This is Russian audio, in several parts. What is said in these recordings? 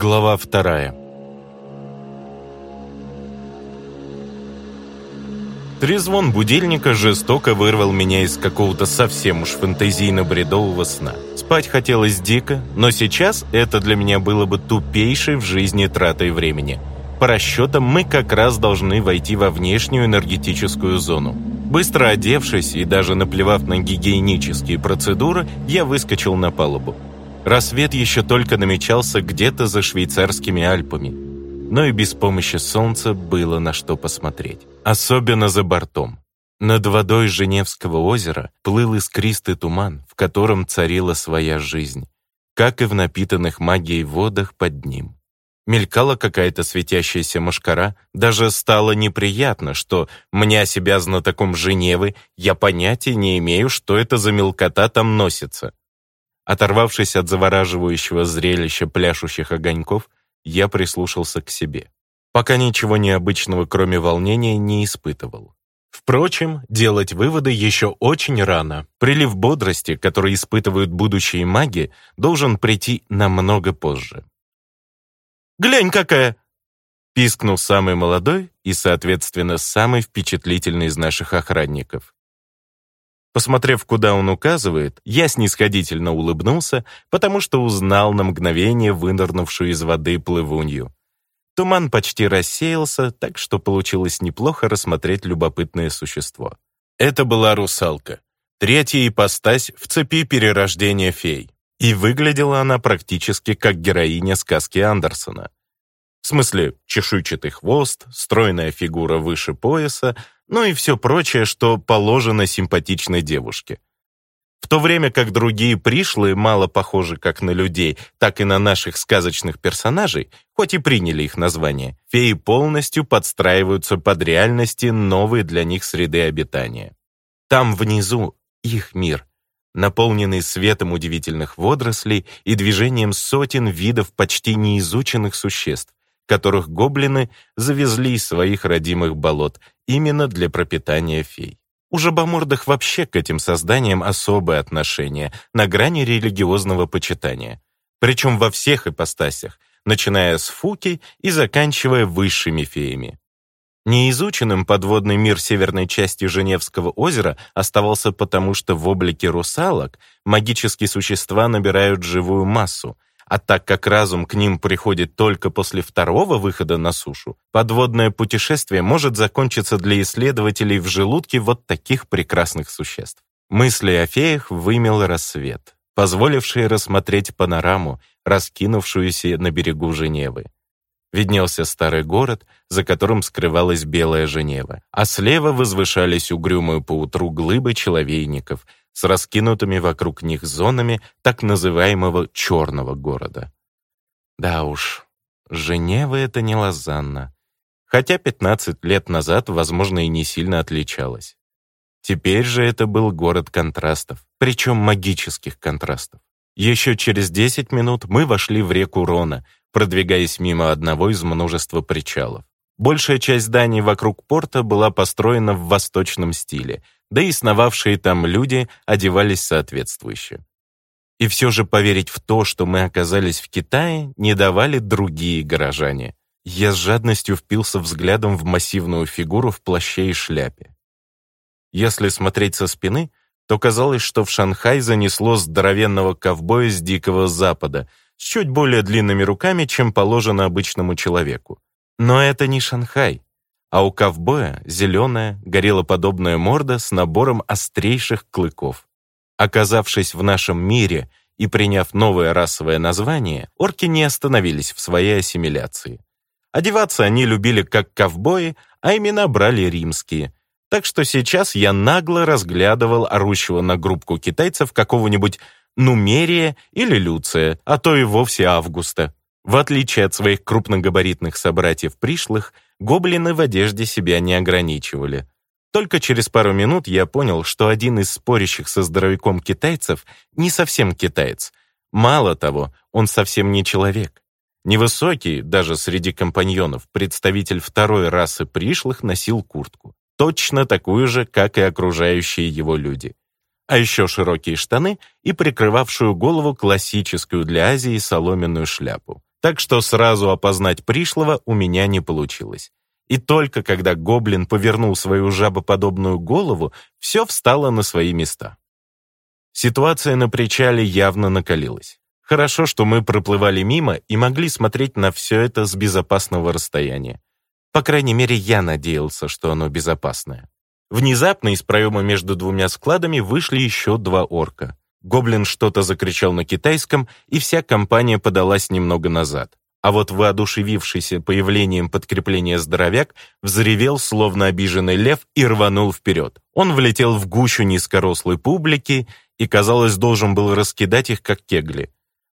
Глава вторая. Трезвон будильника жестоко вырвал меня из какого-то совсем уж фэнтезийно-бредового сна. Спать хотелось дико, но сейчас это для меня было бы тупейшей в жизни тратой времени. По расчетам, мы как раз должны войти во внешнюю энергетическую зону. Быстро одевшись и даже наплевав на гигиенические процедуры, я выскочил на палубу. Рассвет еще только намечался где-то за швейцарскими Альпами, но и без помощи солнца было на что посмотреть. Особенно за бортом. Над водой Женевского озера плыл искристый туман, в котором царила своя жизнь, как и в напитанных магией водах под ним. Мелькала какая-то светящаяся мушкара, даже стало неприятно, что, мне себя знатоком Женевы, я понятия не имею, что это за мелкота там носится. Оторвавшись от завораживающего зрелища пляшущих огоньков, я прислушался к себе. Пока ничего необычного, кроме волнения, не испытывал. Впрочем, делать выводы еще очень рано. Прилив бодрости, который испытывают будущие маги, должен прийти намного позже. «Глянь какая!» Пискнул самый молодой и, соответственно, самый впечатлительный из наших охранников. Посмотрев, куда он указывает, я снисходительно улыбнулся, потому что узнал на мгновение вынырнувшую из воды плывунью. Туман почти рассеялся, так что получилось неплохо рассмотреть любопытное существо. Это была русалка, третья ипостась в цепи перерождения фей. И выглядела она практически как героиня сказки Андерсона. В смысле, чешуйчатый хвост, стройная фигура выше пояса, ну и все прочее, что положено симпатичной девушке. В то время как другие пришлые, мало похожи как на людей, так и на наших сказочных персонажей, хоть и приняли их название, феи полностью подстраиваются под реальности новые для них среды обитания. Там внизу их мир, наполненный светом удивительных водорослей и движением сотен видов почти неизученных существ которых гоблины завезли из своих родимых болот именно для пропитания фей. У жабомордых вообще к этим созданиям особое отношение, на грани религиозного почитания. Причем во всех ипостасях, начиная с фуки и заканчивая высшими феями. Неизученным подводный мир северной части Женевского озера оставался потому, что в облике русалок магические существа набирают живую массу, а так как разум к ним приходит только после второго выхода на сушу, подводное путешествие может закончиться для исследователей в желудке вот таких прекрасных существ. Мысли о феях вымел рассвет, позволивший рассмотреть панораму, раскинувшуюся на берегу Женевы. Виднелся старый город, за которым скрывалась белая Женева, а слева возвышались угрюмые поутру глыбы человейников, с раскинутыми вокруг них зонами так называемого «черного города». Да уж, Женева — это не Лозанна. Хотя 15 лет назад, возможно, и не сильно отличалась. Теперь же это был город контрастов, причем магических контрастов. Еще через 10 минут мы вошли в реку Рона, продвигаясь мимо одного из множества причалов. Большая часть зданий вокруг порта была построена в восточном стиле — да и сновавшие там люди одевались соответствующе. И все же поверить в то, что мы оказались в Китае, не давали другие горожане. Я с жадностью впился взглядом в массивную фигуру в плаще и шляпе. Если смотреть со спины, то казалось, что в Шанхай занесло здоровенного ковбоя с Дикого Запада с чуть более длинными руками, чем положено обычному человеку. Но это не Шанхай а у ковбоя зеленая, гориллоподобная морда с набором острейших клыков. Оказавшись в нашем мире и приняв новое расовое название, орки не остановились в своей ассимиляции. Одеваться они любили как ковбои, а имена брали римские. Так что сейчас я нагло разглядывал орущего на группку китайцев какого-нибудь Нумерия или Люция, а то и вовсе Августа. В отличие от своих крупногабаритных собратьев пришлых, гоблины в одежде себя не ограничивали. Только через пару минут я понял, что один из спорящих со здоровяком китайцев не совсем китаец. Мало того, он совсем не человек. Невысокий, даже среди компаньонов, представитель второй расы пришлых носил куртку. Точно такую же, как и окружающие его люди. А еще широкие штаны и прикрывавшую голову классическую для Азии соломенную шляпу так что сразу опознать пришлого у меня не получилось. И только когда гоблин повернул свою жабоподобную голову, все встало на свои места. Ситуация на причале явно накалилась. Хорошо, что мы проплывали мимо и могли смотреть на все это с безопасного расстояния. По крайней мере, я надеялся, что оно безопасное. Внезапно из проема между двумя складами вышли еще два орка. Гоблин что-то закричал на китайском, и вся компания подалась немного назад. А вот воодушевившийся появлением подкрепления здоровяк взревел, словно обиженный лев, и рванул вперед. Он влетел в гущу низкорослой публики и, казалось, должен был раскидать их, как кегли.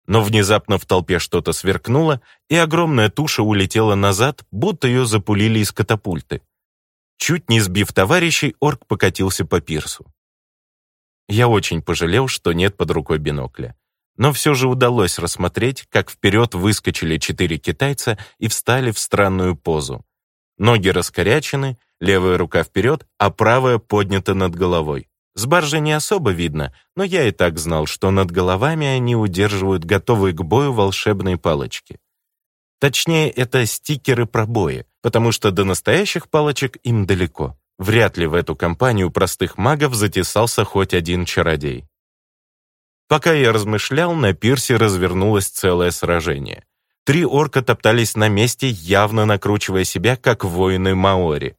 Но внезапно в толпе что-то сверкнуло, и огромная туша улетела назад, будто ее запулили из катапульты. Чуть не сбив товарищей, орк покатился по пирсу. Я очень пожалел, что нет под рукой бинокля. Но все же удалось рассмотреть, как вперед выскочили четыре китайца и встали в странную позу. Ноги раскорячены, левая рука вперед, а правая поднята над головой. С баржи не особо видно, но я и так знал, что над головами они удерживают готовые к бою волшебные палочки. Точнее, это стикеры пробоя, потому что до настоящих палочек им далеко. Вряд ли в эту компанию простых магов затесался хоть один чародей. Пока я размышлял, на пирсе развернулось целое сражение. Три орка топтались на месте, явно накручивая себя, как воины Маори.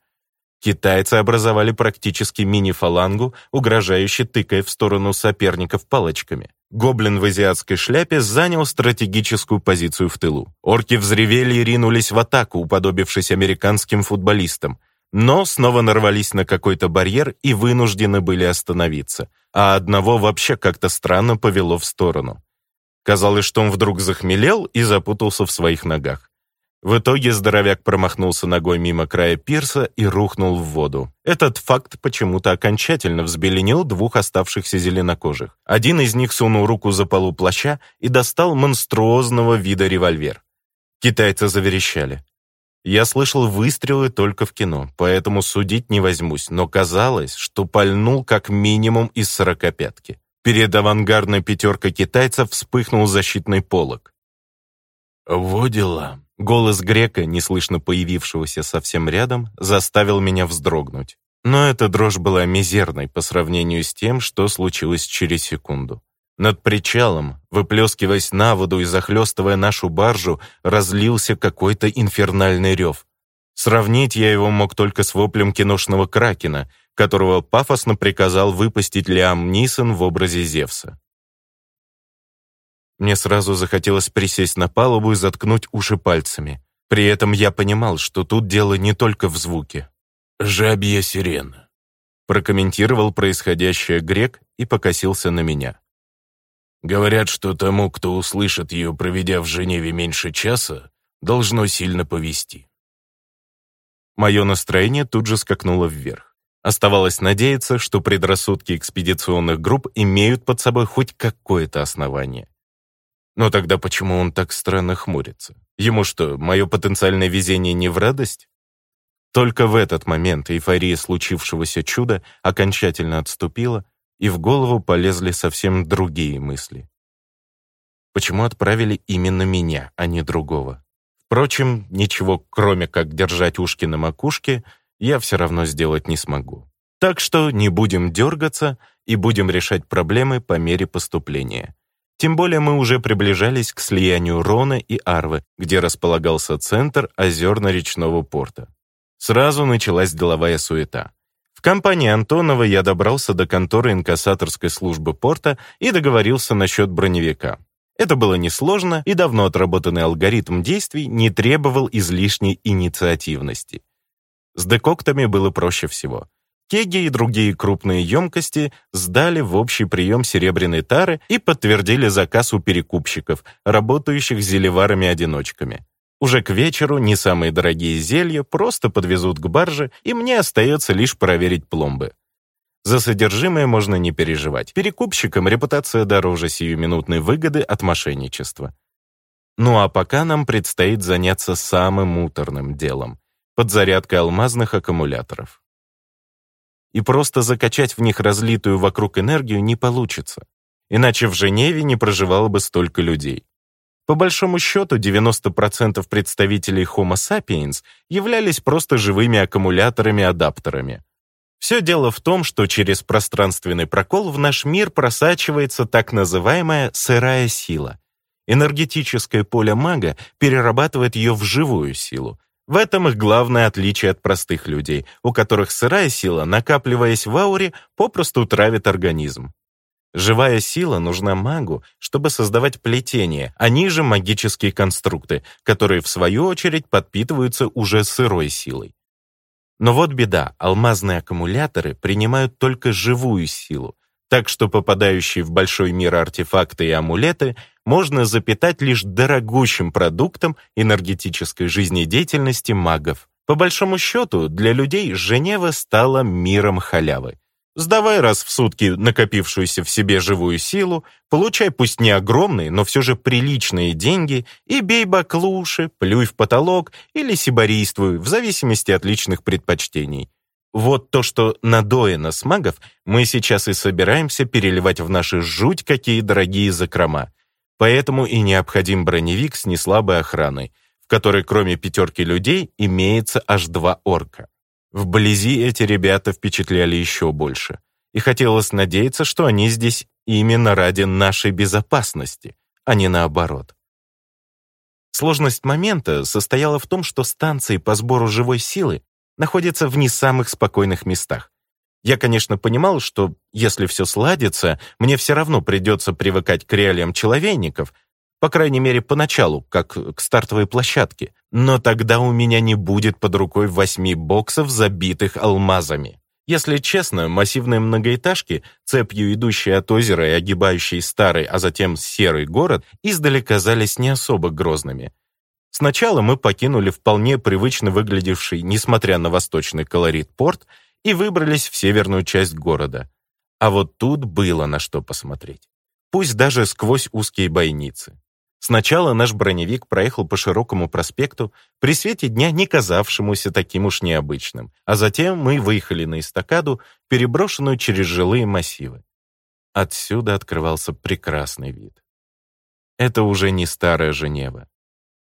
Китайцы образовали практически мини-фалангу, угрожающе тыкая в сторону соперников палочками. Гоблин в азиатской шляпе занял стратегическую позицию в тылу. Орки взревели и ринулись в атаку, уподобившись американским футболистам – но снова нарвались на какой-то барьер и вынуждены были остановиться, а одного вообще как-то странно повело в сторону. Казалось, что он вдруг захмелел и запутался в своих ногах. В итоге здоровяк промахнулся ногой мимо края пирса и рухнул в воду. Этот факт почему-то окончательно взбеленил двух оставшихся зеленокожих. Один из них сунул руку за полу плаща и достал монструозного вида револьвер. Китайцы заверещали. Я слышал выстрелы только в кино, поэтому судить не возьмусь, но казалось, что пальнул как минимум из сорокопятки. Перед авангардной пятеркой китайцев вспыхнул защитный полог. Водила! Голос грека, неслышно появившегося совсем рядом, заставил меня вздрогнуть. Но эта дрожь была мизерной по сравнению с тем, что случилось через секунду. Над причалом, выплескиваясь на воду и захлестывая нашу баржу, разлился какой-то инфернальный рев. Сравнить я его мог только с воплем киношного кракена, которого пафосно приказал выпустить Лиам Нисон в образе Зевса. Мне сразу захотелось присесть на палубу и заткнуть уши пальцами. При этом я понимал, что тут дело не только в звуке. «Жабья сирена», прокомментировал происходящее грек и покосился на меня. Говорят, что тому, кто услышит ее, проведя в Женеве меньше часа, должно сильно повести. Мое настроение тут же скакнуло вверх. Оставалось надеяться, что предрассудки экспедиционных групп имеют под собой хоть какое-то основание. Но тогда почему он так странно хмурится? Ему что, мое потенциальное везение не в радость? Только в этот момент эйфория случившегося чуда окончательно отступила, и в голову полезли совсем другие мысли. Почему отправили именно меня, а не другого? Впрочем, ничего, кроме как держать ушки на макушке, я все равно сделать не смогу. Так что не будем дергаться и будем решать проблемы по мере поступления. Тем более мы уже приближались к слиянию Рона и Арвы, где располагался центр озерно-речного порта. Сразу началась деловая суета. В компании Антонова я добрался до конторы инкассаторской службы порта и договорился насчет броневика. Это было несложно, и давно отработанный алгоритм действий не требовал излишней инициативности. С декоктами было проще всего. Кеги и другие крупные емкости сдали в общий прием серебряной тары и подтвердили заказ у перекупщиков, работающих зелеварами-одиночками. Уже к вечеру не самые дорогие зелья просто подвезут к барже, и мне остается лишь проверить пломбы. За содержимое можно не переживать. Перекупщикам репутация дороже сиюминутной выгоды от мошенничества. Ну а пока нам предстоит заняться самым муторным делом — подзарядкой алмазных аккумуляторов. И просто закачать в них разлитую вокруг энергию не получится. Иначе в Женеве не проживало бы столько людей. По большому счету, 90% представителей Homo sapiens являлись просто живыми аккумуляторами-адаптерами. Все дело в том, что через пространственный прокол в наш мир просачивается так называемая «сырая сила». Энергетическое поле мага перерабатывает ее в живую силу. В этом их главное отличие от простых людей, у которых сырая сила, накапливаясь в ауре, попросту травит организм. Живая сила нужна магу, чтобы создавать плетения, они а же магические конструкты, которые в свою очередь подпитываются уже сырой силой. Но вот беда, алмазные аккумуляторы принимают только живую силу, так что попадающие в большой мир артефакты и амулеты можно запитать лишь дорогущим продуктом энергетической жизнедеятельности магов. По большому счету, для людей Женева стала миром халявы. Сдавай раз в сутки накопившуюся в себе живую силу, получай пусть не огромные, но все же приличные деньги и бей баклуши, плюй в потолок или сибарийствуй, в зависимости от личных предпочтений. Вот то, что надоено с магов, мы сейчас и собираемся переливать в наши жуть какие дорогие закрома. Поэтому и необходим броневик с неслабой охраной, в которой кроме пятерки людей имеется аж два орка. Вблизи эти ребята впечатляли еще больше. И хотелось надеяться, что они здесь именно ради нашей безопасности, а не наоборот. Сложность момента состояла в том, что станции по сбору живой силы находятся в не самых спокойных местах. Я, конечно, понимал, что если все сладится, мне все равно придется привыкать к реалиям человейников, по крайней мере, поначалу, как к стартовой площадке — но тогда у меня не будет под рукой восьми боксов, забитых алмазами. Если честно, массивные многоэтажки, цепью идущие от озера и огибающие старый, а затем серый город, издали казались не особо грозными. Сначала мы покинули вполне привычно выглядевший, несмотря на восточный колорит, порт и выбрались в северную часть города. А вот тут было на что посмотреть. Пусть даже сквозь узкие бойницы. Сначала наш броневик проехал по широкому проспекту, при свете дня не казавшемуся таким уж необычным, а затем мы выехали на эстакаду, переброшенную через жилые массивы. Отсюда открывался прекрасный вид. Это уже не старая Женева.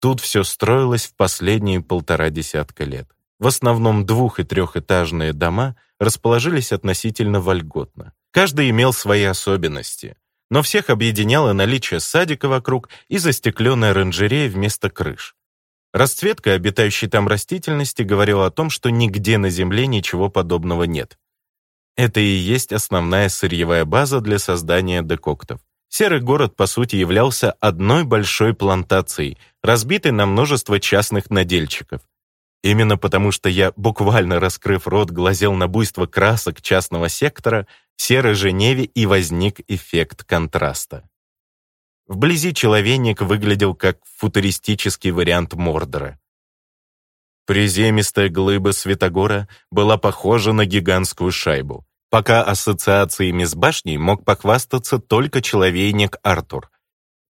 Тут все строилось в последние полтора десятка лет. В основном двух- и трехэтажные дома расположились относительно вольготно. Каждый имел свои особенности но всех объединяло наличие садика вокруг и застекленной оранжерея вместо крыш. Расцветка обитающей там растительности говорила о том, что нигде на Земле ничего подобного нет. Это и есть основная сырьевая база для создания декоктов. Серый город, по сути, являлся одной большой плантацией, разбитой на множество частных надельщиков. Именно потому, что я, буквально раскрыв рот, глазел на буйство красок частного сектора, в серой Женеве и возник эффект контраста. Вблизи человек выглядел как футуристический вариант Мордора. Приземистая глыба Светогора была похожа на гигантскую шайбу. Пока ассоциациями с башней мог похвастаться только человейник Артур.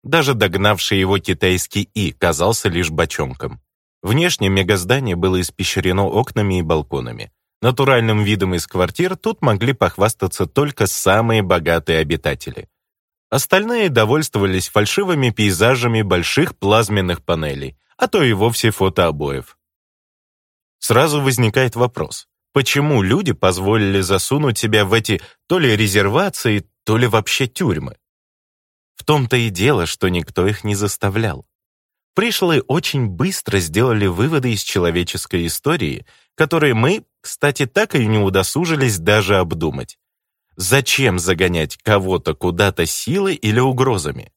Даже догнавший его китайский И казался лишь бочонком. Внешне мегаздание было испещрено окнами и балконами. Натуральным видом из квартир тут могли похвастаться только самые богатые обитатели. Остальные довольствовались фальшивыми пейзажами больших плазменных панелей, а то и вовсе фотообоев. Сразу возникает вопрос, почему люди позволили засунуть себя в эти то ли резервации, то ли вообще тюрьмы? В том-то и дело, что никто их не заставлял пришлые очень быстро сделали выводы из человеческой истории, которые мы, кстати, так и не удосужились даже обдумать. Зачем загонять кого-то куда-то силой или угрозами?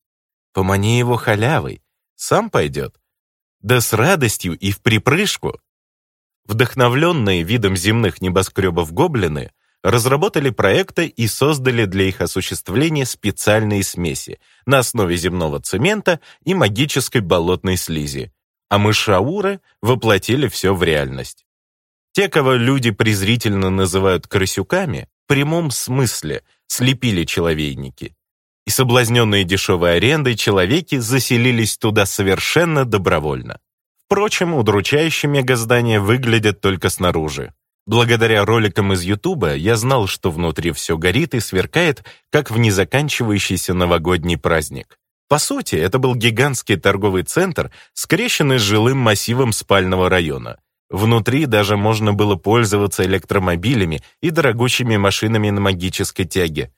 Помани его халявой, сам пойдет. Да с радостью и в припрыжку. Вдохновленные видом земных небоскребов гоблины разработали проекты и создали для их осуществления специальные смеси на основе земного цемента и магической болотной слизи. А мышауры воплотили все в реальность. Те, кого люди презрительно называют крысюками, в прямом смысле слепили человейники. И соблазненные дешевой арендой человеки заселились туда совершенно добровольно. Впрочем, удручающие мегаздания выглядят только снаружи. Благодаря роликам из Ютуба я знал, что внутри все горит и сверкает, как в незаканчивающийся новогодний праздник. По сути, это был гигантский торговый центр, скрещенный с жилым массивом спального района. Внутри даже можно было пользоваться электромобилями и дорогущими машинами на магической тяге.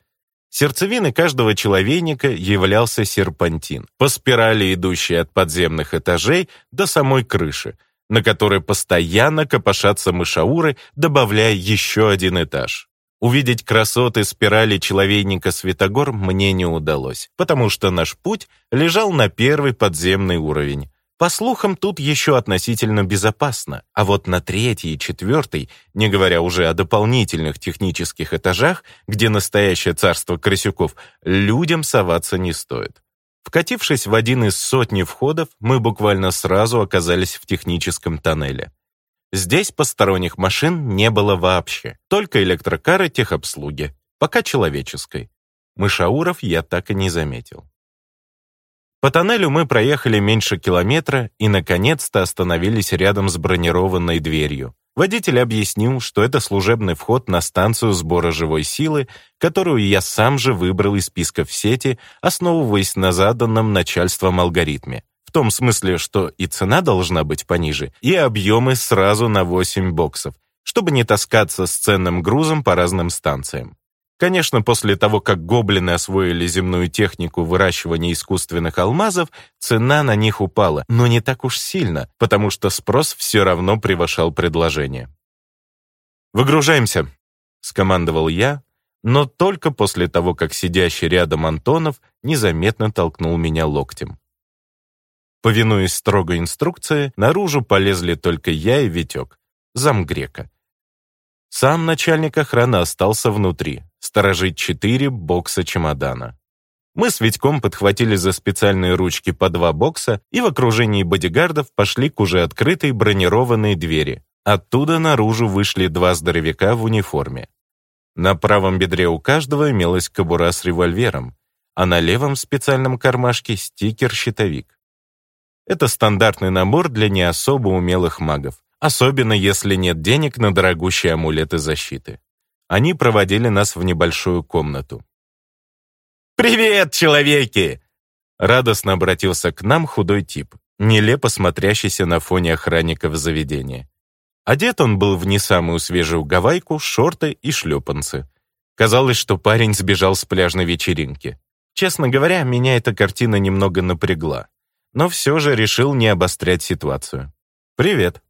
Сердцевиной каждого человека являлся серпантин, по спирали идущей от подземных этажей до самой крыши – на которой постоянно копошатся мышауры, добавляя еще один этаж. Увидеть красоты спирали человейника Светогор мне не удалось, потому что наш путь лежал на первый подземный уровень. По слухам, тут еще относительно безопасно, а вот на третий и четвертый, не говоря уже о дополнительных технических этажах, где настоящее царство крысюков, людям соваться не стоит. Вкатившись в один из сотни входов, мы буквально сразу оказались в техническом тоннеле. Здесь посторонних машин не было вообще, только электрокары техобслуги, пока человеческой. Мышауров я так и не заметил. По тоннелю мы проехали меньше километра и, наконец-то, остановились рядом с бронированной дверью, Водитель объяснил, что это служебный вход на станцию сбора живой силы, которую я сам же выбрал из списка в сети, основываясь на заданном начальством алгоритме. В том смысле, что и цена должна быть пониже, и объемы сразу на 8 боксов, чтобы не таскаться с ценным грузом по разным станциям. Конечно, после того, как гоблины освоили земную технику выращивания искусственных алмазов, цена на них упала, но не так уж сильно, потому что спрос все равно превышал предложение. «Выгружаемся», — скомандовал я, но только после того, как сидящий рядом Антонов незаметно толкнул меня локтем. Повинуясь строгой инструкции, наружу полезли только я и Витек, замгрека. Сам начальник охраны остался внутри, сторожить четыре бокса чемодана. Мы с Витьком подхватили за специальные ручки по два бокса и в окружении бодигардов пошли к уже открытой бронированной двери. Оттуда наружу вышли два здоровяка в униформе. На правом бедре у каждого имелась кобура с револьвером, а на левом специальном кармашке стикер-щитовик. Это стандартный набор для не особо умелых магов особенно если нет денег на дорогущие амулеты защиты. Они проводили нас в небольшую комнату. «Привет, человеки!» Радостно обратился к нам худой тип, нелепо смотрящийся на фоне охранников заведения. Одет он был в не самую свежую гавайку, шорты и шлепанцы. Казалось, что парень сбежал с пляжной вечеринки. Честно говоря, меня эта картина немного напрягла, но все же решил не обострять ситуацию. «Привет»,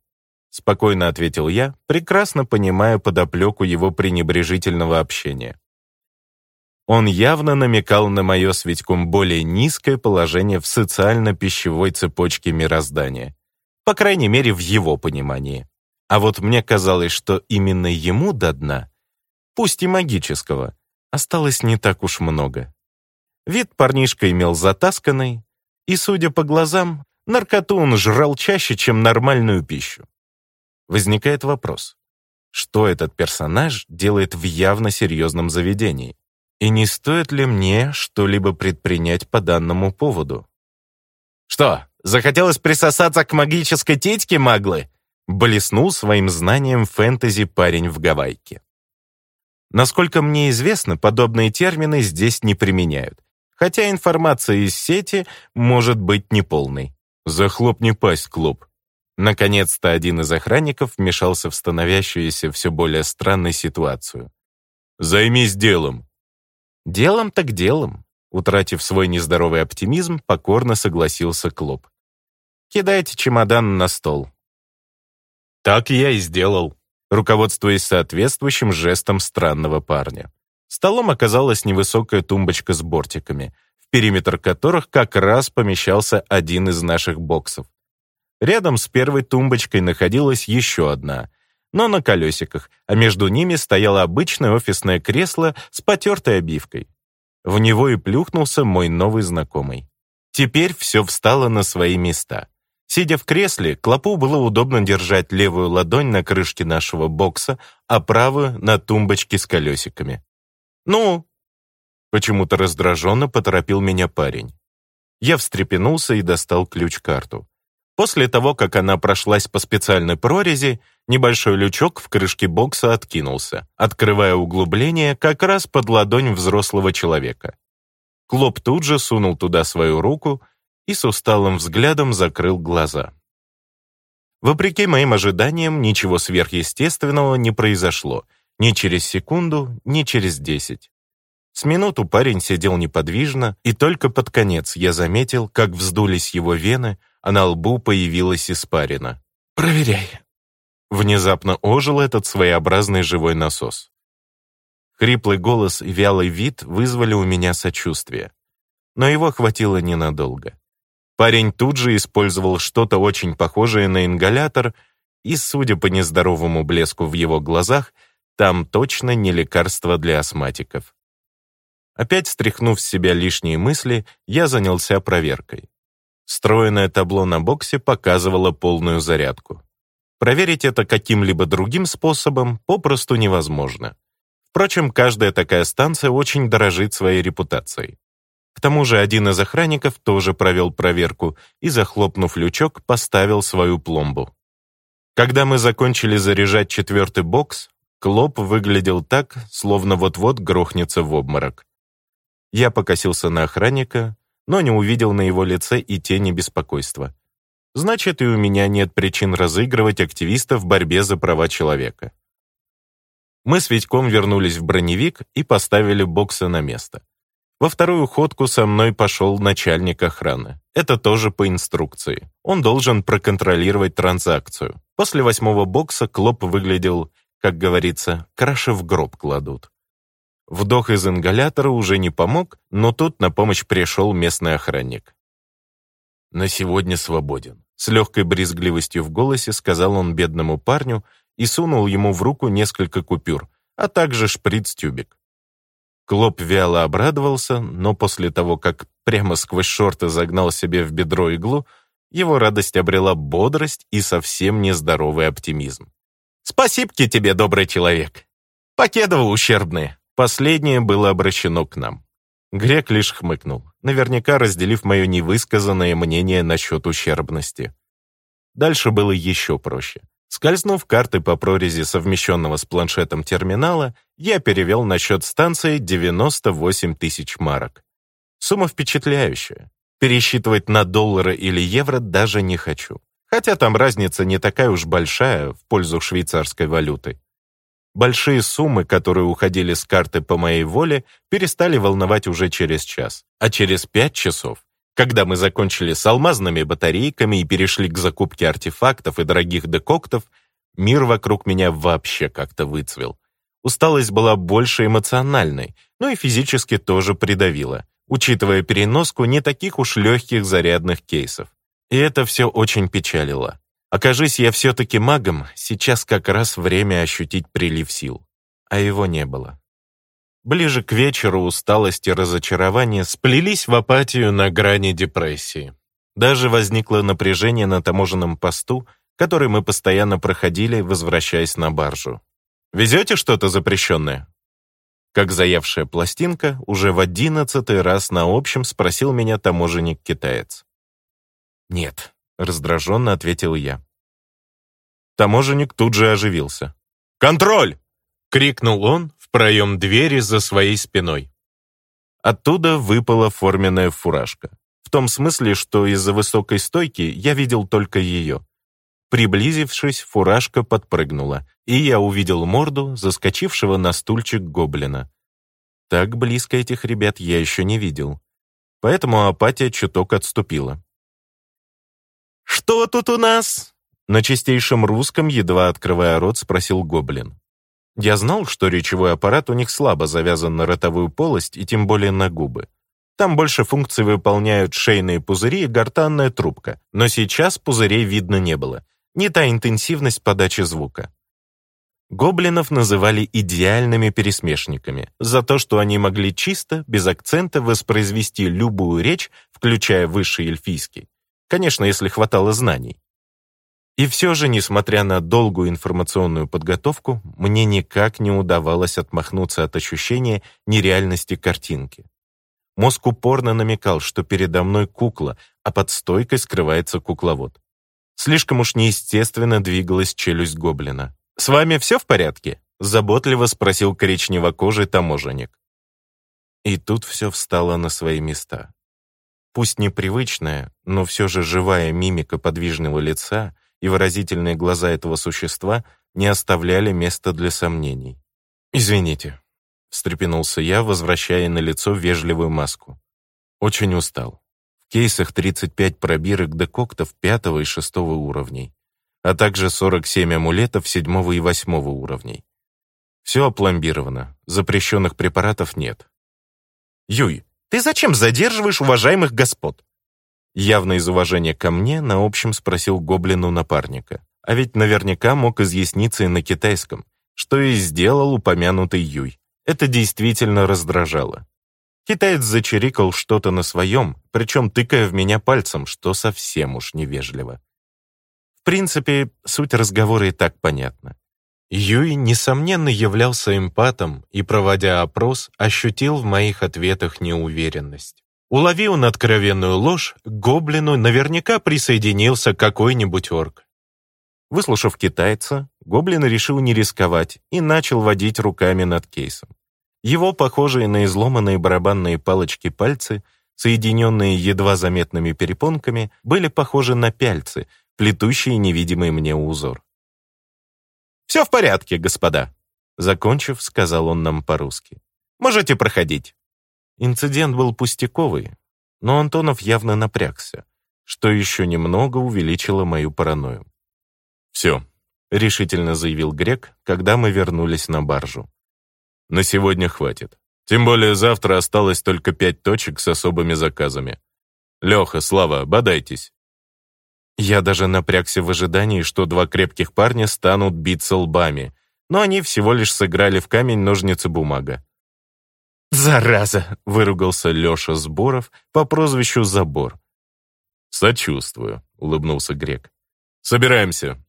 — спокойно ответил я, прекрасно понимая подоплеку его пренебрежительного общения. Он явно намекал на мое с Витьком более низкое положение в социально-пищевой цепочке мироздания. По крайней мере, в его понимании. А вот мне казалось, что именно ему до дна, пусть и магического, осталось не так уж много. Вид парнишка имел затасканный, и, судя по глазам, наркоту он жрал чаще, чем нормальную пищу. Возникает вопрос, что этот персонаж делает в явно серьезном заведении? И не стоит ли мне что-либо предпринять по данному поводу? «Что, захотелось присосаться к магической титьке, маглы?» блеснул своим знанием фэнтези парень в Гавайке. Насколько мне известно, подобные термины здесь не применяют, хотя информация из сети может быть неполной. «Захлопни пасть, клуб. Наконец-то один из охранников вмешался в становящуюся все более странной ситуацию. «Займись делом!» «Делом так делом!» Утратив свой нездоровый оптимизм, покорно согласился Клоп. «Кидайте чемодан на стол». «Так я и сделал», руководствуясь соответствующим жестом странного парня. Столом оказалась невысокая тумбочка с бортиками, в периметр которых как раз помещался один из наших боксов. Рядом с первой тумбочкой находилась еще одна, но на колесиках, а между ними стояло обычное офисное кресло с потертой обивкой. В него и плюхнулся мой новый знакомый. Теперь все встало на свои места. Сидя в кресле, клопу было удобно держать левую ладонь на крышке нашего бокса, а правую — на тумбочке с колесиками. «Ну?» Почему-то раздраженно поторопил меня парень. Я встрепенулся и достал ключ-карту. После того, как она прошлась по специальной прорези, небольшой лючок в крышке бокса откинулся, открывая углубление как раз под ладонь взрослого человека. Клоп тут же сунул туда свою руку и с усталым взглядом закрыл глаза. Вопреки моим ожиданиям, ничего сверхъестественного не произошло. Ни через секунду, ни через десять. С минуту парень сидел неподвижно, и только под конец я заметил, как вздулись его вены, а на лбу появилась испарина. «Проверяй!» Внезапно ожил этот своеобразный живой насос. Хриплый голос и вялый вид вызвали у меня сочувствие. Но его хватило ненадолго. Парень тут же использовал что-то очень похожее на ингалятор, и, судя по нездоровому блеску в его глазах, там точно не лекарство для астматиков. Опять стряхнув с себя лишние мысли, я занялся проверкой. Встроенное табло на боксе показывало полную зарядку. Проверить это каким-либо другим способом попросту невозможно. Впрочем, каждая такая станция очень дорожит своей репутацией. К тому же один из охранников тоже провел проверку и, захлопнув лючок, поставил свою пломбу. Когда мы закончили заряжать четвертый бокс, Клоп выглядел так, словно вот-вот грохнется в обморок. Я покосился на охранника, но не увидел на его лице и тени беспокойства. Значит, и у меня нет причин разыгрывать активистов в борьбе за права человека. Мы с Витьком вернулись в броневик и поставили боксы на место. Во вторую ходку со мной пошел начальник охраны. Это тоже по инструкции. Он должен проконтролировать транзакцию. После восьмого бокса Клоп выглядел, как говорится, краши в гроб кладут. Вдох из ингалятора уже не помог, но тут на помощь пришел местный охранник. «На сегодня свободен», — с легкой брезгливостью в голосе сказал он бедному парню и сунул ему в руку несколько купюр, а также шприц-тюбик. Клоп вяло обрадовался, но после того, как прямо сквозь шорты загнал себе в бедро иглу, его радость обрела бодрость и совсем нездоровый оптимизм. Спасибки тебе, добрый человек! Покедова ущербные!» Последнее было обращено к нам. Грек лишь хмыкнул, наверняка разделив мое невысказанное мнение насчет ущербности. Дальше было еще проще. Скользнув карты по прорези совмещенного с планшетом терминала, я перевел на счет станции 98 тысяч марок. Сумма впечатляющая. Пересчитывать на доллары или евро даже не хочу. Хотя там разница не такая уж большая в пользу швейцарской валюты. Большие суммы, которые уходили с карты по моей воле, перестали волновать уже через час. А через пять часов, когда мы закончили с алмазными батарейками и перешли к закупке артефактов и дорогих декоктов, мир вокруг меня вообще как-то выцвел. Усталость была больше эмоциональной, но и физически тоже придавила, учитывая переноску не таких уж легких зарядных кейсов. И это все очень печалило. Окажись я все-таки магом, сейчас как раз время ощутить прилив сил. А его не было. Ближе к вечеру усталость и разочарование сплелись в апатию на грани депрессии. Даже возникло напряжение на таможенном посту, который мы постоянно проходили, возвращаясь на баржу. «Везете что-то запрещенное?» Как заявшая пластинка, уже в одиннадцатый раз на общем спросил меня таможенник-китаец. «Нет», раздраженно ответил я. Таможенник тут же оживился. «Контроль!» — крикнул он в проем двери за своей спиной. Оттуда выпала форменная фуражка. В том смысле, что из-за высокой стойки я видел только ее. Приблизившись, фуражка подпрыгнула, и я увидел морду заскочившего на стульчик гоблина. Так близко этих ребят я еще не видел. Поэтому апатия чуток отступила. «Что тут у нас?» На чистейшем русском, едва открывая рот, спросил гоблин. Я знал, что речевой аппарат у них слабо завязан на ротовую полость и тем более на губы. Там больше функций выполняют шейные пузыри и гортанная трубка, но сейчас пузырей видно не было. Не та интенсивность подачи звука. Гоблинов называли идеальными пересмешниками за то, что они могли чисто, без акцента воспроизвести любую речь, включая высший эльфийский конечно, если хватало знаний. И все же, несмотря на долгую информационную подготовку, мне никак не удавалось отмахнуться от ощущения нереальности картинки. Мозг упорно намекал, что передо мной кукла, а под стойкой скрывается кукловод. Слишком уж неестественно двигалась челюсть гоблина. «С вами все в порядке?» — заботливо спросил коричневокожий таможенник. И тут все встало на свои места. Пусть непривычная, но все же живая мимика подвижного лица и выразительные глаза этого существа не оставляли места для сомнений. «Извините», — встрепенулся я, возвращая на лицо вежливую маску. «Очень устал. В кейсах 35 пробирок декоктов пятого и шестого уровней, а также 47 амулетов седьмого и восьмого уровней. Все опломбировано, запрещенных препаратов нет». «Юй, ты зачем задерживаешь уважаемых господ?» Явно из уважения ко мне на общем спросил гоблину напарника. А ведь наверняка мог изъясниться и на китайском, что и сделал упомянутый Юй. Это действительно раздражало. Китаец зачирикал что-то на своем, причем тыкая в меня пальцем, что совсем уж невежливо. В принципе, суть разговора и так понятна. Юй, несомненно, являлся эмпатом и, проводя опрос, ощутил в моих ответах неуверенность. Улови он откровенную ложь, к гоблину наверняка присоединился какой-нибудь орк. Выслушав китайца, гоблин решил не рисковать и начал водить руками над кейсом. Его похожие на изломанные барабанные палочки пальцы, соединенные едва заметными перепонками, были похожи на пяльцы, плетущие невидимый мне узор. «Все в порядке, господа», — закончив, сказал он нам по-русски. «Можете проходить». Инцидент был пустяковый, но Антонов явно напрягся, что еще немного увеличило мою паранойю. «Все», — решительно заявил Грек, когда мы вернулись на баржу. «На сегодня хватит. Тем более завтра осталось только пять точек с особыми заказами. Леха, Слава, бодайтесь. Я даже напрягся в ожидании, что два крепких парня станут биться лбами, но они всего лишь сыграли в камень ножницы-бумага. «Зараза!» — выругался Леша Сборов по прозвищу Забор. «Сочувствую», — улыбнулся Грек. «Собираемся.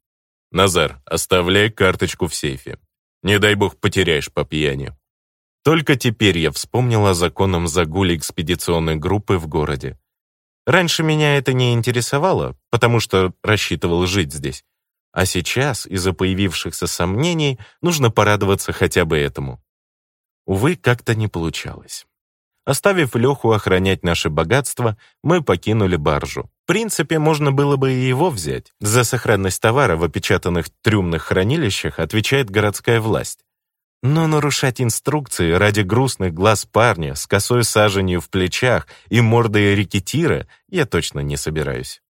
Назар, оставляй карточку в сейфе. Не дай бог потеряешь по пьяни». Только теперь я вспомнил о законном загуле экспедиционной группы в городе. Раньше меня это не интересовало, потому что рассчитывал жить здесь. А сейчас, из-за появившихся сомнений, нужно порадоваться хотя бы этому. Увы, как-то не получалось. Оставив Леху охранять наши богатства, мы покинули баржу. В принципе, можно было бы и его взять. За сохранность товара в опечатанных трюмных хранилищах отвечает городская власть. Но нарушать инструкции ради грустных глаз парня с косой саженью в плечах и мордой рекетира я точно не собираюсь.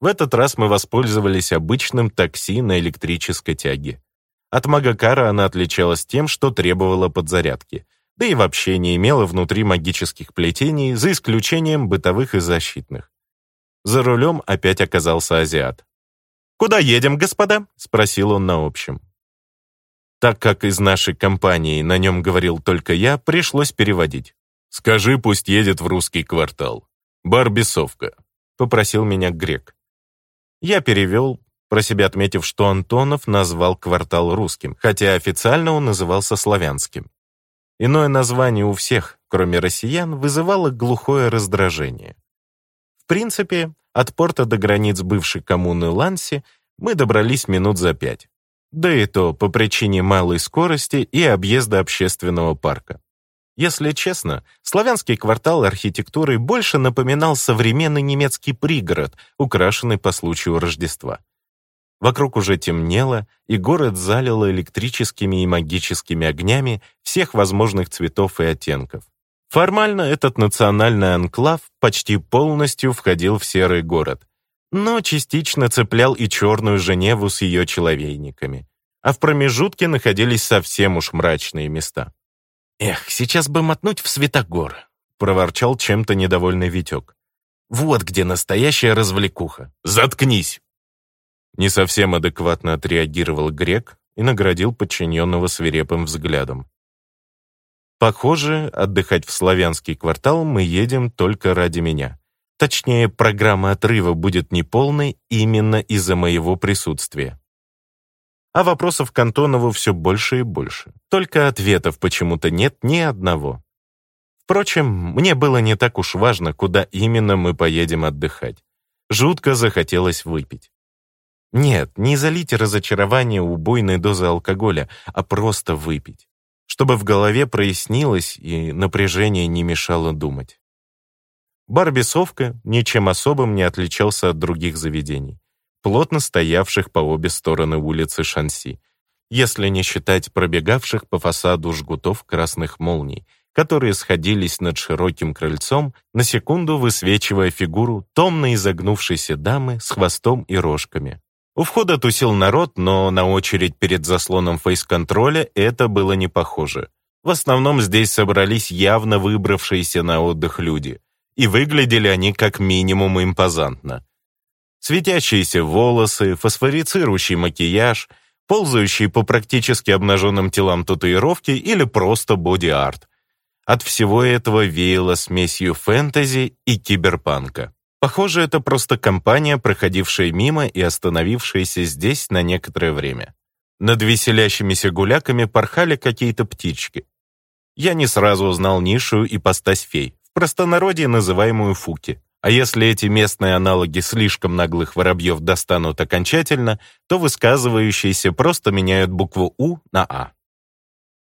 В этот раз мы воспользовались обычным такси на электрической тяге. От Магакара она отличалась тем, что требовала подзарядки, да и вообще не имела внутри магических плетений, за исключением бытовых и защитных. За рулем опять оказался азиат. «Куда едем, господа?» — спросил он на общем. Так как из нашей компании на нем говорил только я, пришлось переводить. «Скажи, пусть едет в русский квартал. Барбесовка, попросил меня грек. Я перевел, про себя отметив, что Антонов назвал квартал русским, хотя официально он назывался славянским. Иное название у всех, кроме россиян, вызывало глухое раздражение. В принципе, от порта до границ бывшей коммуны Ланси мы добрались минут за пять да и то по причине малой скорости и объезда общественного парка. Если честно, славянский квартал архитектурой больше напоминал современный немецкий пригород, украшенный по случаю Рождества. Вокруг уже темнело, и город залил электрическими и магическими огнями всех возможных цветов и оттенков. Формально этот национальный анклав почти полностью входил в серый город, но частично цеплял и черную Женеву с ее человейниками. А в промежутке находились совсем уж мрачные места. «Эх, сейчас бы мотнуть в Светогор», — проворчал чем-то недовольный Витек. «Вот где настоящая развлекуха. Заткнись!» Не совсем адекватно отреагировал Грек и наградил подчиненного свирепым взглядом. «Похоже, отдыхать в славянский квартал мы едем только ради меня. Точнее, программа отрыва будет неполной именно из-за моего присутствия. А вопросов к Антонову все больше и больше. Только ответов почему-то нет ни одного. Впрочем, мне было не так уж важно, куда именно мы поедем отдыхать. Жутко захотелось выпить. Нет, не залить разочарование убойной дозы алкоголя, а просто выпить чтобы в голове прояснилось и напряжение не мешало думать. Барбесовка ничем особым не отличался от других заведений, плотно стоявших по обе стороны улицы Шанси, если не считать пробегавших по фасаду жгутов красных молний, которые сходились над широким крыльцом, на секунду высвечивая фигуру томно изогнувшейся дамы с хвостом и рожками. У входа тусил народ, но на очередь перед заслоном фейс-контроля это было не похоже. В основном здесь собрались явно выбравшиеся на отдых люди, и выглядели они как минимум импозантно. Светящиеся волосы, фосфорицирующий макияж, ползающие по практически обнаженным телам татуировки или просто боди-арт. От всего этого веяло смесью фэнтези и киберпанка. Похоже, это просто компания, проходившая мимо и остановившаяся здесь на некоторое время. Над веселящимися гуляками порхали какие-то птички. Я не сразу узнал нишу и постась фей, простонародье называемую фуки. А если эти местные аналоги слишком наглых воробьев достанут окончательно, то высказывающиеся просто меняют букву «у» на «а».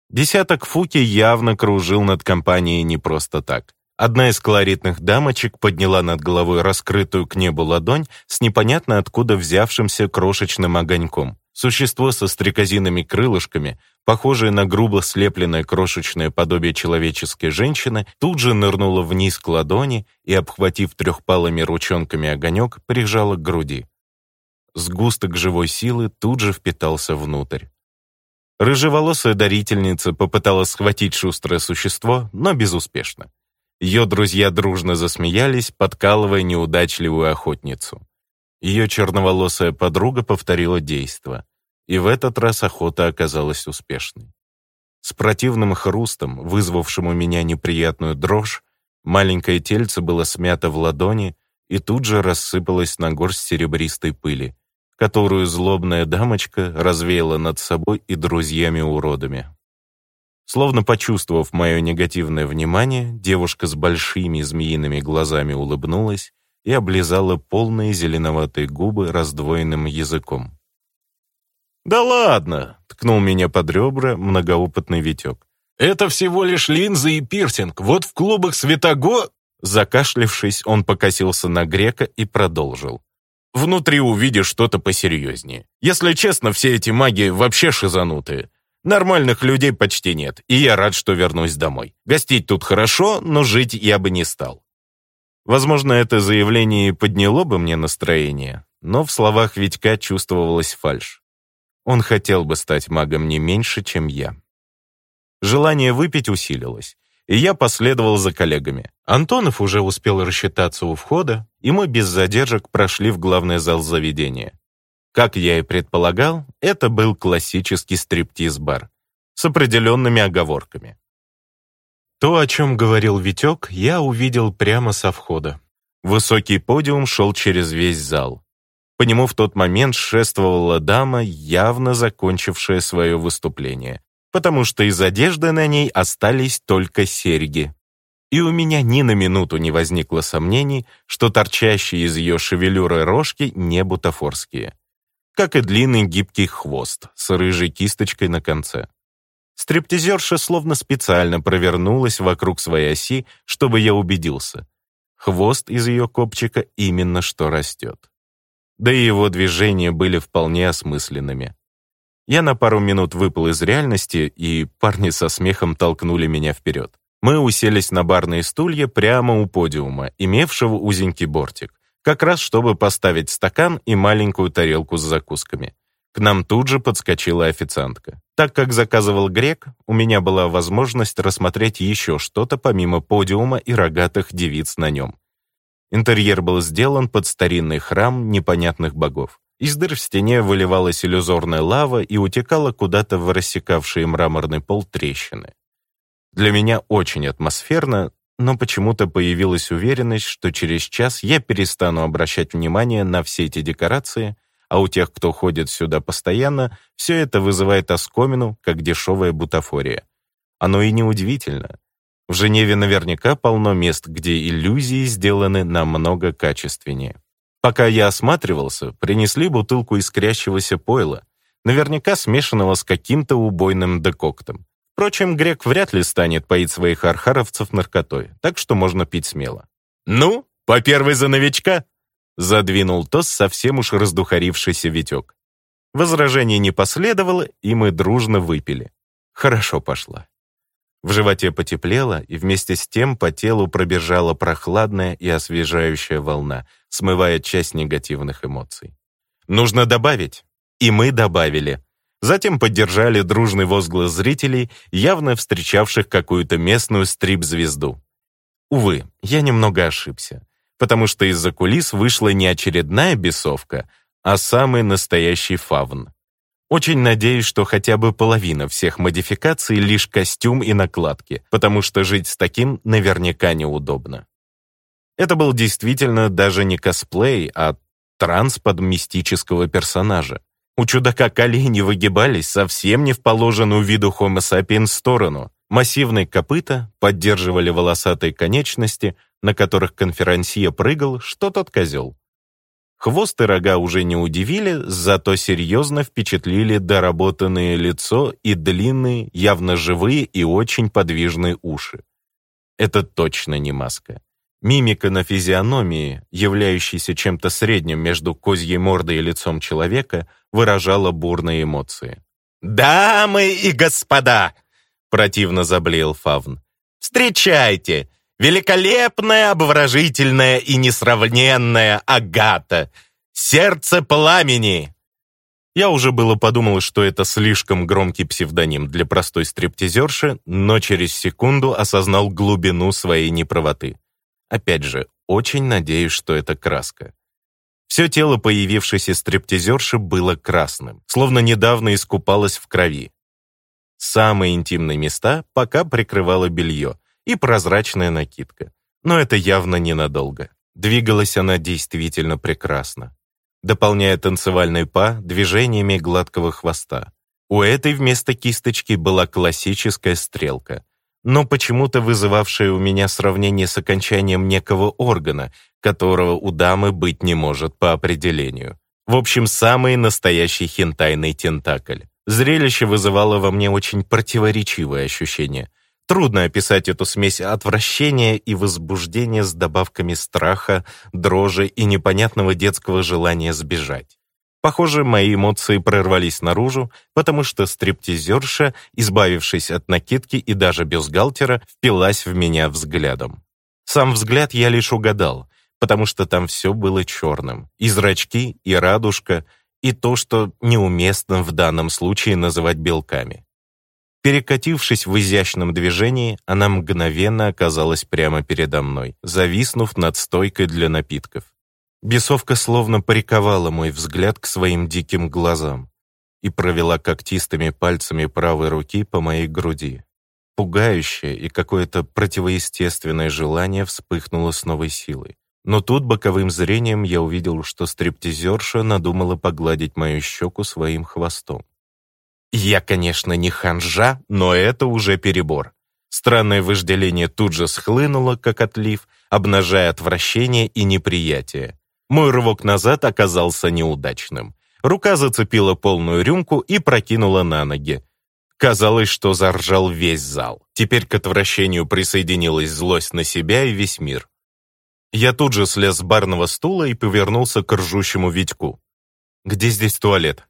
Десяток фуки явно кружил над компанией не просто так. Одна из колоритных дамочек подняла над головой раскрытую к небу ладонь с непонятно откуда взявшимся крошечным огоньком. Существо со стрекозинными крылышками, похожее на грубо слепленное крошечное подобие человеческой женщины, тут же нырнуло вниз к ладони и, обхватив трехпалыми ручонками огонек, прижало к груди. Сгусток живой силы тут же впитался внутрь. Рыжеволосая дарительница попыталась схватить шустрое существо, но безуспешно. Ее друзья дружно засмеялись, подкалывая неудачливую охотницу. Ее черноволосая подруга повторила действо, и в этот раз охота оказалась успешной. С противным хрустом, вызвавшим у меня неприятную дрожь, маленькое тельце было смято в ладони и тут же рассыпалось на горсть серебристой пыли, которую злобная дамочка развеяла над собой и друзьями-уродами. Словно почувствовав мое негативное внимание, девушка с большими змеиными глазами улыбнулась и облизала полные зеленоватые губы раздвоенным языком. «Да ладно!» — ткнул меня под ребра многоопытный Витек. «Это всего лишь линзы и пирсинг. Вот в клубах Святого...» Закашлившись, он покосился на грека и продолжил. «Внутри увидишь что-то посерьезнее. Если честно, все эти маги вообще шизанутые. Нормальных людей почти нет, и я рад, что вернусь домой. Гостить тут хорошо, но жить я бы не стал. Возможно, это заявление подняло бы мне настроение, но в словах Витька чувствовалась фальшь. Он хотел бы стать магом не меньше, чем я. Желание выпить усилилось, и я последовал за коллегами. Антонов уже успел рассчитаться у входа, и мы без задержек прошли в главный зал заведения. Как я и предполагал, это был классический стриптиз-бар с определенными оговорками. То, о чем говорил Витек, я увидел прямо со входа. Высокий подиум шел через весь зал. По нему в тот момент шествовала дама, явно закончившая свое выступление, потому что из одежды на ней остались только серьги. И у меня ни на минуту не возникло сомнений, что торчащие из ее шевелюры рожки не бутафорские, как и длинный гибкий хвост с рыжей кисточкой на конце. Стриптизерша словно специально провернулась вокруг своей оси, чтобы я убедился. Хвост из ее копчика именно что растет. Да и его движения были вполне осмысленными. Я на пару минут выпал из реальности, и парни со смехом толкнули меня вперед. Мы уселись на барные стулья прямо у подиума, имевшего узенький бортик, как раз чтобы поставить стакан и маленькую тарелку с закусками. К нам тут же подскочила официантка. Так как заказывал грек, у меня была возможность рассмотреть еще что-то помимо подиума и рогатых девиц на нем. Интерьер был сделан под старинный храм непонятных богов. Из дыр в стене выливалась иллюзорная лава и утекала куда-то в рассекавшие мраморный пол трещины. Для меня очень атмосферно, но почему-то появилась уверенность, что через час я перестану обращать внимание на все эти декорации а у тех, кто ходит сюда постоянно, все это вызывает оскомину, как дешевая бутафория. Оно и неудивительно. В Женеве наверняка полно мест, где иллюзии сделаны намного качественнее. Пока я осматривался, принесли бутылку искрящегося пойла, наверняка смешанного с каким-то убойным декоктом. Впрочем, грек вряд ли станет поить своих архаровцев наркотой, так что можно пить смело. «Ну, по первой за новичка!» Задвинул тос совсем уж раздухарившийся Витек. Возражение не последовало, и мы дружно выпили. Хорошо пошло. В животе потеплело, и вместе с тем по телу пробежала прохладная и освежающая волна, смывая часть негативных эмоций. Нужно добавить. И мы добавили. Затем поддержали дружный возглас зрителей, явно встречавших какую-то местную стрип-звезду. Увы, я немного ошибся потому что из-за кулис вышла не очередная бесовка, а самый настоящий фавн. Очень надеюсь, что хотя бы половина всех модификаций лишь костюм и накладки, потому что жить с таким наверняка неудобно. Это был действительно даже не косплей, а транс под мистического персонажа. У чудака колени выгибались совсем не в положенную виду Homo sapiens сторону. Массивные копыта поддерживали волосатые конечности, на которых конферансье прыгал, что тот козел. Хвост и рога уже не удивили, зато серьезно впечатлили доработанное лицо и длинные, явно живые и очень подвижные уши. Это точно не маска. Мимика на физиономии, являющейся чем-то средним между козьей мордой и лицом человека, выражала бурные эмоции. «Дамы и господа!» — противно заблеял Фавн. «Встречайте! Великолепная, обворожительная и несравненная Агата! Сердце пламени!» Я уже было подумал, что это слишком громкий псевдоним для простой стриптизерши, но через секунду осознал глубину своей неправоты. Опять же, очень надеюсь, что это краска. Все тело появившейся стриптизерши было красным, словно недавно искупалось в крови. Самые интимные места пока прикрывало белье, и прозрачная накидка. Но это явно ненадолго. Двигалась она действительно прекрасно, дополняя танцевальный па движениями гладкого хвоста. У этой вместо кисточки была классическая стрелка, но почему-то вызывавшая у меня сравнение с окончанием некого органа, которого у дамы быть не может по определению. В общем, самый настоящий хентайный тентакль. Зрелище вызывало во мне очень противоречивые ощущения. Трудно описать эту смесь отвращения и возбуждения с добавками страха, дрожи и непонятного детского желания сбежать. Похоже, мои эмоции прорвались наружу, потому что стриптизерша, избавившись от накидки и даже бюстгальтера, впилась в меня взглядом. Сам взгляд я лишь угадал, потому что там все было черным. И зрачки, и радужка, и то, что неуместно в данном случае называть белками. Перекатившись в изящном движении, она мгновенно оказалась прямо передо мной, зависнув над стойкой для напитков. Бесовка словно париковала мой взгляд к своим диким глазам и провела когтистыми пальцами правой руки по моей груди. Пугающее и какое-то противоестественное желание вспыхнуло с новой силой. Но тут боковым зрением я увидел, что стриптизерша надумала погладить мою щеку своим хвостом. Я, конечно, не ханжа, но это уже перебор. Странное вожделение тут же схлынуло, как отлив, обнажая отвращение и неприятие. Мой рывок назад оказался неудачным. Рука зацепила полную рюмку и прокинула на ноги. Казалось, что заржал весь зал. Теперь к отвращению присоединилась злость на себя и весь мир. Я тут же слез с барного стула и повернулся к ржущему Витьку. «Где здесь туалет?»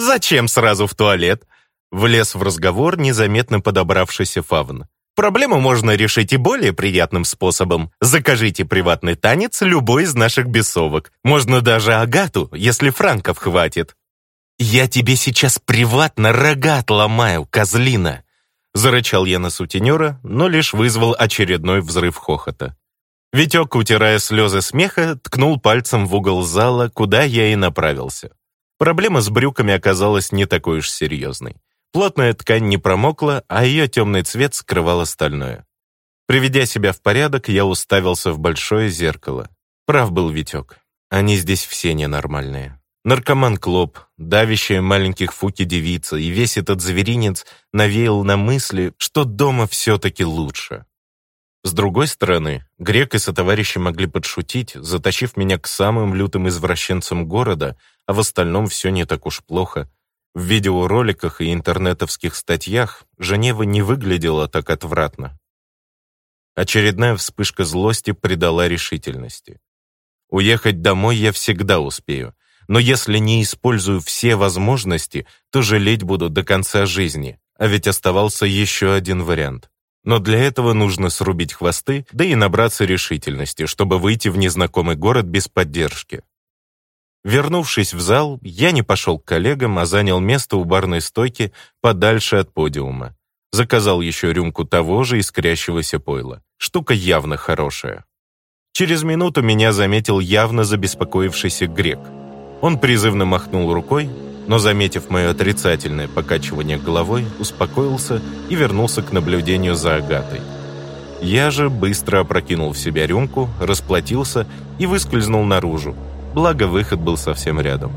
Зачем сразу в туалет?» Влез в разговор незаметно подобравшийся фавн. «Проблему можно решить и более приятным способом. Закажите приватный танец любой из наших бесовок. Можно даже Агату, если франков хватит». «Я тебе сейчас приватно рогат ломаю, козлина!» Зарычал я на сутенера, но лишь вызвал очередной взрыв хохота. Витек, утирая слезы смеха, ткнул пальцем в угол зала, куда я и направился. Проблема с брюками оказалась не такой уж серьезной. Плотная ткань не промокла, а ее темный цвет скрывал остальное. Приведя себя в порядок, я уставился в большое зеркало. Прав был Витек. Они здесь все ненормальные. Наркоман Клоп, давящая маленьких фуки девица и весь этот зверинец навеял на мысли, что дома все-таки лучше. С другой стороны, Грек и сотоварищи могли подшутить, затащив меня к самым лютым извращенцам города, а в остальном все не так уж плохо. В видеороликах и интернетовских статьях Женева не выглядела так отвратно. Очередная вспышка злости придала решительности. Уехать домой я всегда успею, но если не использую все возможности, то жалеть буду до конца жизни, а ведь оставался еще один вариант. Но для этого нужно срубить хвосты, да и набраться решительности, чтобы выйти в незнакомый город без поддержки. Вернувшись в зал, я не пошел к коллегам, а занял место у барной стойки подальше от подиума. Заказал еще рюмку того же искрящегося пойла. Штука явно хорошая. Через минуту меня заметил явно забеспокоившийся грек. Он призывно махнул рукой, но, заметив мое отрицательное покачивание головой, успокоился и вернулся к наблюдению за Агатой. Я же быстро опрокинул в себя рюмку, расплатился и выскользнул наружу, благо выход был совсем рядом.